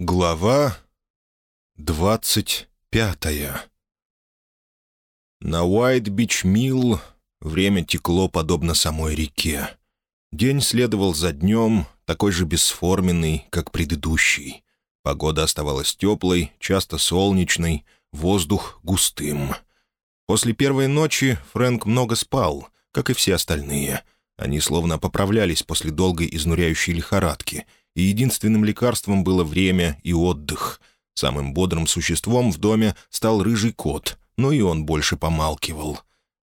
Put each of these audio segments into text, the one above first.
Глава двадцать пятая На Уайт-Бич-Милл время текло подобно самой реке. День следовал за днем, такой же бесформенный, как предыдущий. Погода оставалась теплой, часто солнечной, воздух густым. После первой ночи Фрэнк много спал, как и все остальные. Они словно поправлялись после долгой изнуряющей лихорадки — и единственным лекарством было время и отдых. Самым бодрым существом в доме стал рыжий кот, но и он больше помалкивал.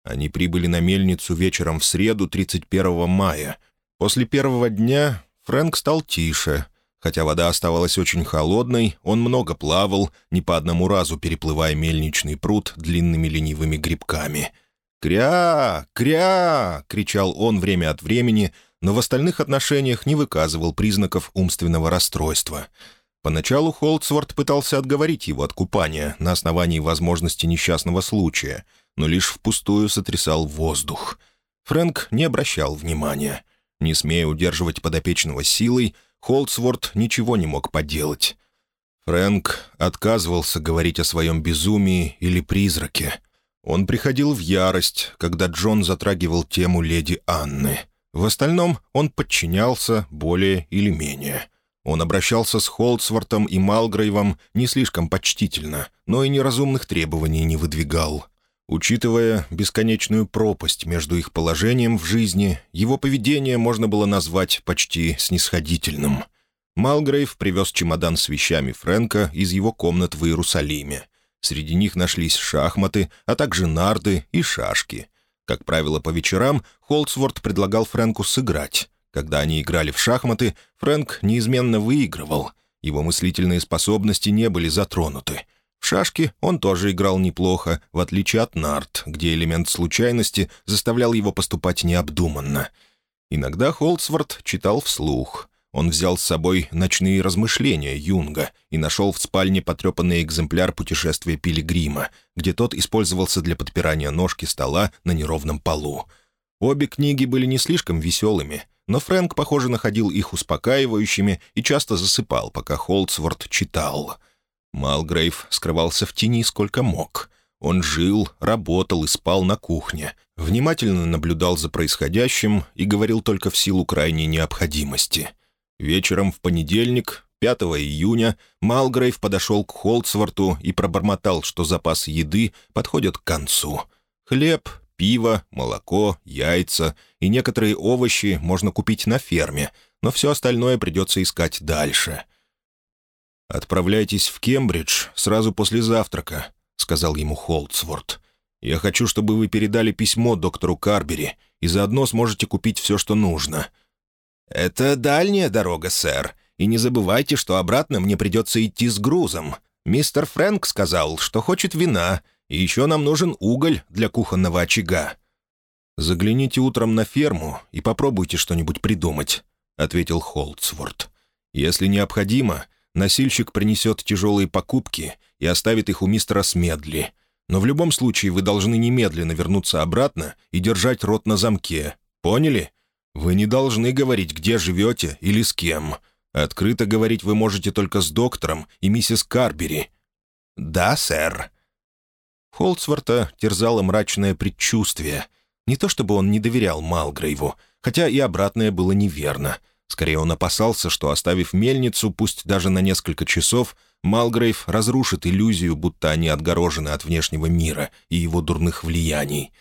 Они прибыли на мельницу вечером в среду, 31 мая. После первого дня Фрэнк стал тише. Хотя вода оставалась очень холодной, он много плавал, не по одному разу переплывая мельничный пруд длинными ленивыми грибками. «Кря! Кря!» — кричал он время от времени — но в остальных отношениях не выказывал признаков умственного расстройства. Поначалу Холдсворт пытался отговорить его от купания на основании возможности несчастного случая, но лишь впустую сотрясал воздух. Фрэнк не обращал внимания. Не смея удерживать подопечного силой, Холдсворт ничего не мог поделать. Фрэнк отказывался говорить о своем безумии или призраке. Он приходил в ярость, когда Джон затрагивал тему леди Анны — в остальном он подчинялся более или менее. Он обращался с Холдсвортом и Малгрейвом не слишком почтительно, но и неразумных требований не выдвигал. Учитывая бесконечную пропасть между их положением в жизни, его поведение можно было назвать почти снисходительным. Малгрейв привез чемодан с вещами Фрэнка из его комнат в Иерусалиме. Среди них нашлись шахматы, а также нарды и шашки — как правило, по вечерам Холдсворт предлагал Фрэнку сыграть. Когда они играли в шахматы, Фрэнк неизменно выигрывал. Его мыслительные способности не были затронуты. В шашки он тоже играл неплохо, в отличие от нарт, где элемент случайности заставлял его поступать необдуманно. Иногда Холдсворт читал вслух. Он взял с собой «Ночные размышления» Юнга и нашел в спальне потрепанный экземпляр «Путешествия Пилигрима», где тот использовался для подпирания ножки стола на неровном полу. Обе книги были не слишком веселыми, но Фрэнк, похоже, находил их успокаивающими и часто засыпал, пока Холдсворт читал. Малгрейв скрывался в тени сколько мог. Он жил, работал и спал на кухне, внимательно наблюдал за происходящим и говорил только в силу крайней необходимости — Вечером в понедельник, 5 июня, Малгрейв подошел к Холдсворту и пробормотал, что запас еды подходит к концу. Хлеб, пиво, молоко, яйца и некоторые овощи можно купить на ферме, но все остальное придется искать дальше. «Отправляйтесь в Кембридж сразу после завтрака», — сказал ему Холдсворт. «Я хочу, чтобы вы передали письмо доктору Карбери, и заодно сможете купить все, что нужно. «Это дальняя дорога, сэр, и не забывайте, что обратно мне придется идти с грузом. Мистер Фрэнк сказал, что хочет вина, и еще нам нужен уголь для кухонного очага». «Загляните утром на ферму и попробуйте что-нибудь придумать», — ответил Холдсворт. «Если необходимо, носильщик принесет тяжелые покупки и оставит их у мистера Смедли. Но в любом случае вы должны немедленно вернуться обратно и держать рот на замке. Поняли? Вы не должны говорить, где живете или с кем. Открыто говорить вы можете только с доктором и миссис Карбери». «Да, сэр». Холдсворта терзало мрачное предчувствие. Не то чтобы он не доверял Малгрейву, хотя и обратное было неверно. Скорее, он опасался, что, оставив мельницу, пусть даже на несколько часов, Малгрейв разрушит иллюзию, будто они отгорожены от внешнего мира и его дурных влияний.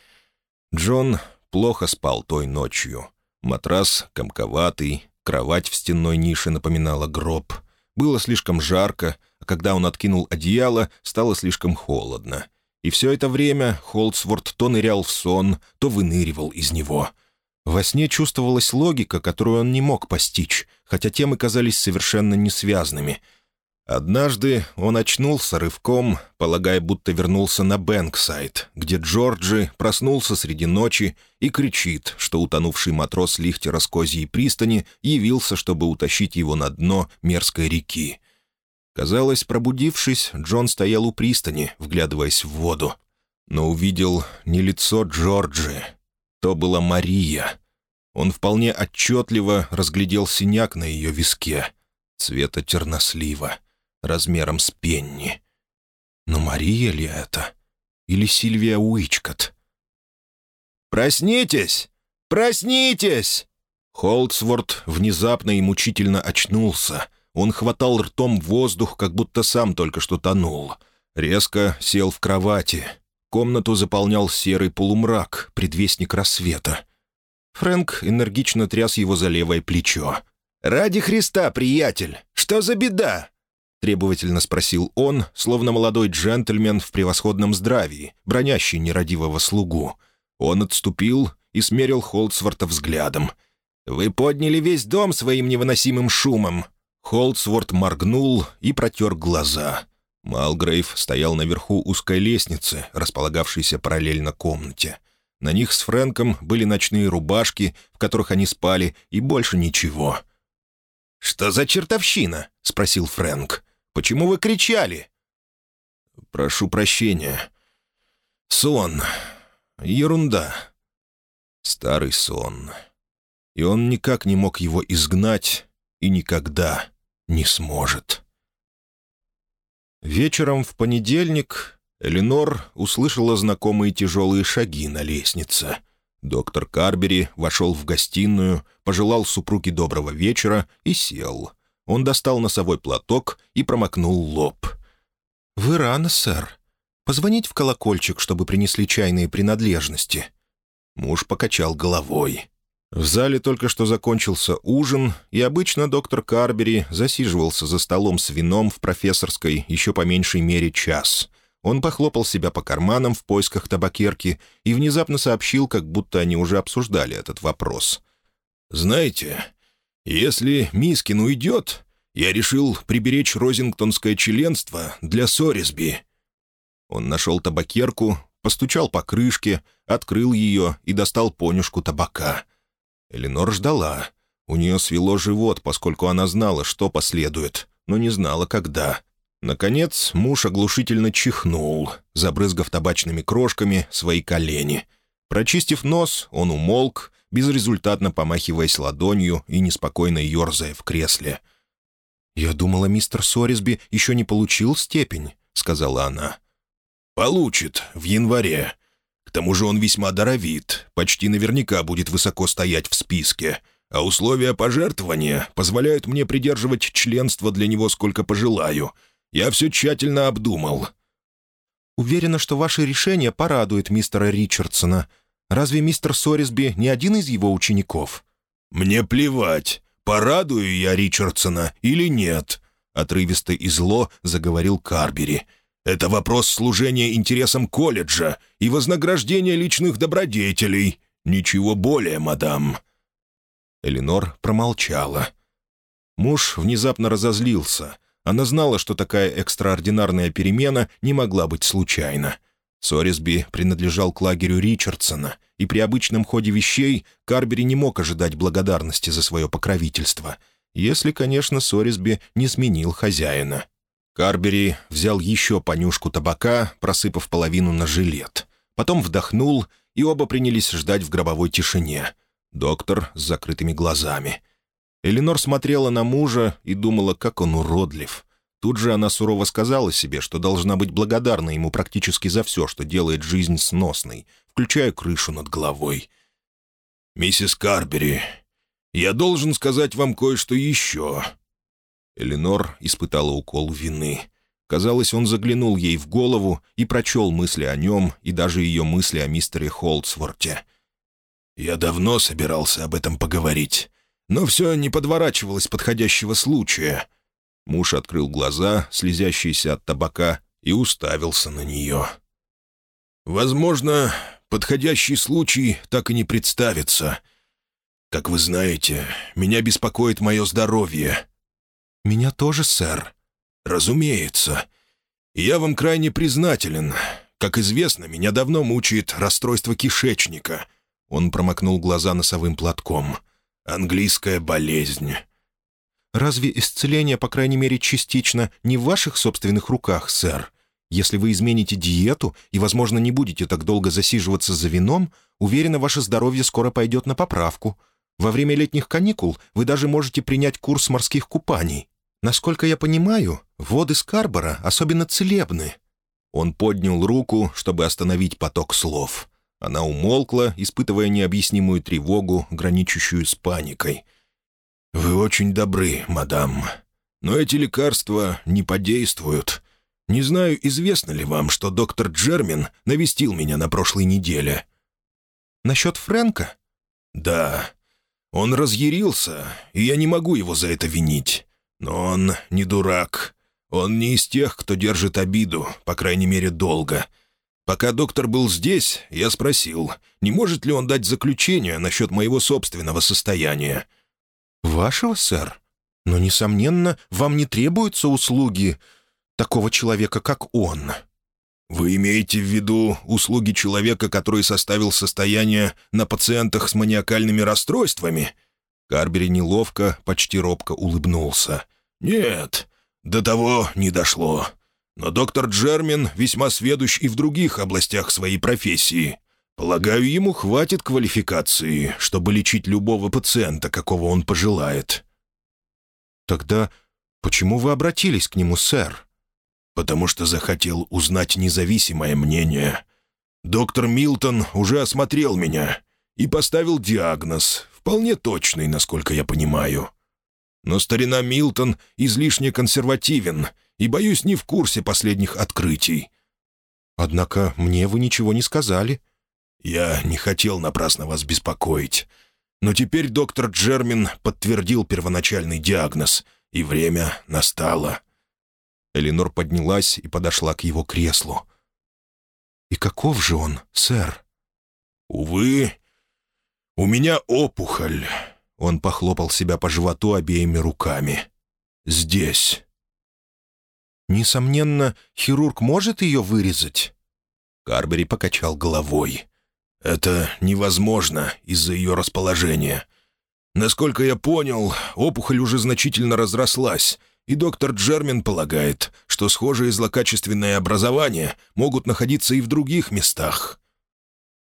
Джон плохо спал той ночью. Матрас комковатый, кровать в стенной нише напоминала гроб. Было слишком жарко, а когда он откинул одеяло, стало слишком холодно. И все это время Холдсворт то нырял в сон, то выныривал из него. Во сне чувствовалась логика, которую он не мог постичь, хотя темы казались совершенно несвязными — Однажды он очнулся рывком, полагая, будто вернулся на Бэнксайд, где Джорджи проснулся среди ночи и кричит, что утонувший матрос лихтера с козьей пристани явился, чтобы утащить его на дно мерзкой реки. Казалось, пробудившись, Джон стоял у пристани, вглядываясь в воду. Но увидел не лицо Джорджи. То была Мария. Он вполне отчетливо разглядел синяк на ее виске, цвета тернослива. Размером с пенни. Но Мария ли это? Или Сильвия Уичкот? «Проснитесь! Проснитесь!» Холдсворт внезапно и мучительно очнулся. Он хватал ртом воздух, как будто сам только что тонул. Резко сел в кровати. Комнату заполнял серый полумрак, предвестник рассвета. Фрэнк энергично тряс его за левое плечо. «Ради Христа, приятель! Что за беда?» — требовательно спросил он, словно молодой джентльмен в превосходном здравии, бронящий нерадивого слугу. Он отступил и смерил Холдсворта взглядом. «Вы подняли весь дом своим невыносимым шумом!» Холдсворт моргнул и протер глаза. Малгрейв стоял наверху узкой лестницы, располагавшейся параллельно комнате. На них с Фрэнком были ночные рубашки, в которых они спали, и больше ничего. «Что за чертовщина?» — спросил Фрэнк. «Почему вы кричали?» «Прошу прощения. Сон. Ерунда. Старый сон. И он никак не мог его изгнать и никогда не сможет». Вечером в понедельник Эленор услышала знакомые тяжелые шаги на лестнице. Доктор Карбери вошел в гостиную, пожелал супруге доброго вечера и сел. Он достал носовой платок и промокнул лоб. «Вы рано, сэр. Позвонить в колокольчик, чтобы принесли чайные принадлежности». Муж покачал головой. В зале только что закончился ужин, и обычно доктор Карбери засиживался за столом с вином в профессорской еще по меньшей мере час. Он похлопал себя по карманам в поисках табакерки и внезапно сообщил, как будто они уже обсуждали этот вопрос. «Знаете, если Мискин уйдет, я решил приберечь розингтонское членство для Сорисби». Он нашел табакерку, постучал по крышке, открыл ее и достал понюшку табака — Эленор ждала. У нее свело живот, поскольку она знала, что последует, но не знала, когда. Наконец, муж оглушительно чихнул, забрызгав табачными крошками свои колени. Прочистив нос, он умолк, безрезультатно помахиваясь ладонью и неспокойно ерзая в кресле. «Я думала, мистер Сорисби еще не получил степень», — сказала она. «Получит, в январе. К тому же он весьма даровит, почти наверняка будет высоко стоять в списке, а условия пожертвования позволяют мне придерживать членство для него сколько пожелаю. Я все тщательно обдумал». «Уверена, что ваше решение порадует мистера Ричардсона. Разве мистер Сорисби не один из его учеников?» «Мне плевать, порадую я Ричардсона или нет», — отрывисто и зло заговорил Карбери — это вопрос служения интересам колледжа и вознаграждения личных добродетелей. Ничего более, мадам». Эленор промолчала. Муж внезапно разозлился. Она знала, что такая экстраординарная перемена не могла быть случайна. Сорисби принадлежал к лагерю Ричардсона, и при обычном ходе вещей Карбери не мог ожидать благодарности за свое покровительство, если, конечно, Сорисби не сменил хозяина. Карбери взял еще понюшку табака, просыпав половину на жилет. Потом вдохнул, и оба принялись ждать в гробовой тишине. Доктор с закрытыми глазами. Эленор смотрела на мужа и думала, как он уродлив. Тут же она сурово сказала себе, что должна быть благодарна ему практически за все, что делает жизнь сносной, включая крышу над головой. «Миссис Карбери, я должен сказать вам кое-что еще», Эленор испытала укол вины. Казалось, он заглянул ей в голову и прочел мысли о нем и даже ее мысли о мистере Холдсворте. «Я давно собирался об этом поговорить, но все не подворачивалось подходящего случая». Муж открыл глаза, слезящиеся от табака, и уставился на нее. «Возможно, подходящий случай так и не представится. Как вы знаете, меня беспокоит мое здоровье, «Меня тоже, сэр». «Разумеется. Я вам крайне признателен. Как известно, меня давно мучает расстройство кишечника». Он промокнул глаза носовым платком. «Английская болезнь». «Разве исцеление, по крайней мере, частично, не в ваших собственных руках, сэр? Если вы измените диету и, возможно, не будете так долго засиживаться за вином, уверена, ваше здоровье скоро пойдет на поправку. Во время летних каникул вы даже можете принять курс морских купаний». Насколько я понимаю, воды Скарбора особенно целебны». Он поднял руку, чтобы остановить поток слов. Она умолкла, испытывая необъяснимую тревогу, граничащую с паникой. «Вы очень добры, мадам. Но эти лекарства не подействуют. Не знаю, известно ли вам, что доктор Джермин навестил меня на прошлой неделе». «Насчет Фрэнка?» «Да. Он разъярился, и я не могу его за это винить. Но он не дурак. Он не из тех, кто держит обиду, по крайней мере, долго. Пока доктор был здесь, я спросил, не может ли он дать заключение насчет моего собственного состояния. «Вашего, сэр? Но, несомненно, вам не требуются услуги такого человека, как он». «Вы имеете в виду услуги человека, который составил состояние на пациентах с маниакальными расстройствами?» Карбери неловко, почти робко улыбнулся. «Нет, до того не дошло. Но доктор Джермин весьма сведущ и в других областях своей профессии. Полагаю, ему хватит квалификации, чтобы лечить любого пациента, какого он пожелает». «Тогда почему вы обратились к нему, сэр?» «Потому что захотел узнать независимое мнение. Доктор Милтон уже осмотрел меня и поставил диагноз, вполне точный, насколько я понимаю. Но старина Милтон излишне консервативен и, боюсь, не в курсе последних открытий». «Однако мне вы ничего не сказали». «Я не хотел напрасно вас беспокоить. Но теперь доктор Джермин подтвердил первоначальный диагноз, и время настало». Эленор поднялась и подошла к его креслу. «И каков же он, сэр?» «Увы, у меня опухоль. Он похлопал себя по животу обеими руками. «Здесь». «Несомненно, хирург может ее вырезать?» Карбери покачал головой. «Это невозможно из-за ее расположения. Насколько я понял, опухоль уже значительно разрослась, и доктор Джермин полагает, что схожие злокачественные образования могут находиться и в других местах».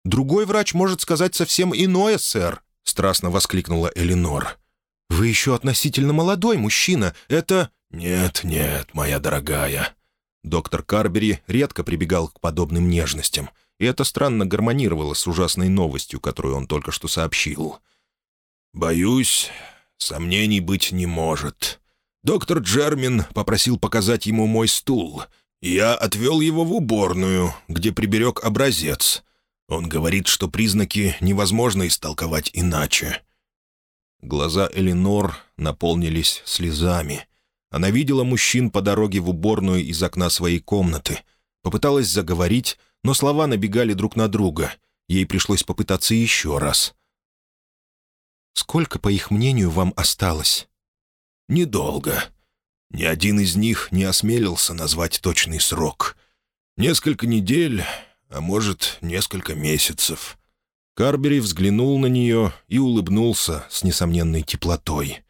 «Другой врач может сказать совсем иное, сэр», — страстно воскликнула Эленор. «Вы еще относительно молодой мужчина. Это...» «Нет, нет, моя дорогая». Доктор Карбери редко прибегал к подобным нежностям, и это странно гармонировало с ужасной новостью, которую он только что сообщил. «Боюсь, сомнений быть не может. Доктор Джермин попросил показать ему мой стул. Я отвел его в уборную, где приберег образец. Он говорит, что признаки невозможно истолковать иначе». Глаза Эленор наполнились слезами. Она видела мужчин по дороге в уборную из окна своей комнаты. Попыталась заговорить, но слова набегали друг на друга. Ей пришлось попытаться еще раз. «Сколько, по их мнению, вам осталось?» «Недолго. Ни один из них не осмелился назвать точный срок. Несколько недель, а может, несколько месяцев». Карбери взглянул на нее и улыбнулся с несомненной теплотой.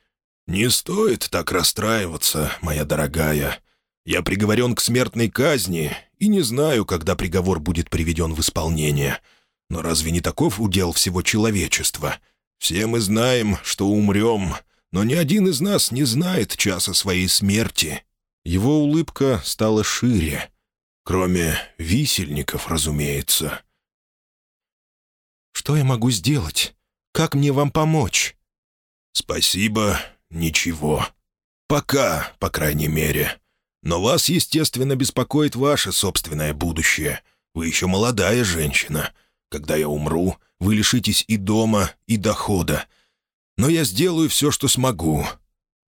«Не стоит так расстраиваться, моя дорогая. Я приговорен к смертной казни и не знаю, когда приговор будет приведен в исполнение. Но разве не таков удел всего человечества? Все мы знаем, что умрем, но ни один из нас не знает часа своей смерти». Его улыбка стала шире. Кроме висельников, разумеется. «Что я могу сделать? Как мне вам помочь?» «Спасибо, ничего. Пока, по крайней мере. Но вас, естественно, беспокоит ваше собственное будущее. Вы еще молодая женщина. Когда я умру, вы лишитесь и дома, и дохода. Но я сделаю все, что смогу.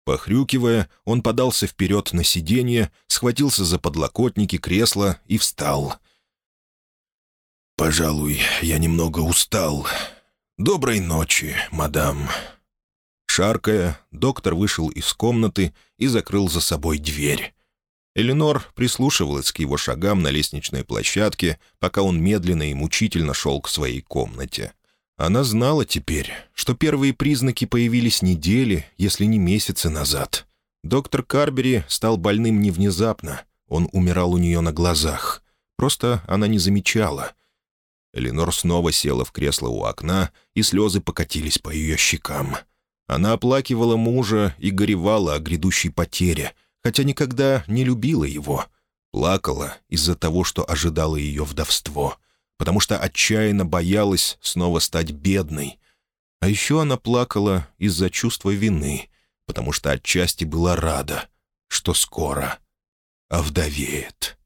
Похрюкивая, он подался вперед на сиденье, схватился за подлокотники кресла и встал. «Пожалуй, я немного устал. Доброй ночи, мадам». Шаркая, доктор вышел из комнаты и закрыл за собой дверь. Эленор прислушивалась к его шагам на лестничной площадке, пока он медленно и мучительно шел к своей комнате. Она знала теперь, что первые признаки появились недели, если не месяцы назад. Доктор Карбери стал больным не внезапно, он умирал у нее на глазах. Просто она не замечала. Эленор снова села в кресло у окна, и слезы покатились по ее щекам. Она оплакивала мужа и горевала о грядущей потере, хотя никогда не любила его. Плакала из-за того, что ожидало ее вдовство, потому что отчаянно боялась снова стать бедной. А еще она плакала из-за чувства вины, потому что отчасти была рада, что скоро овдовеет.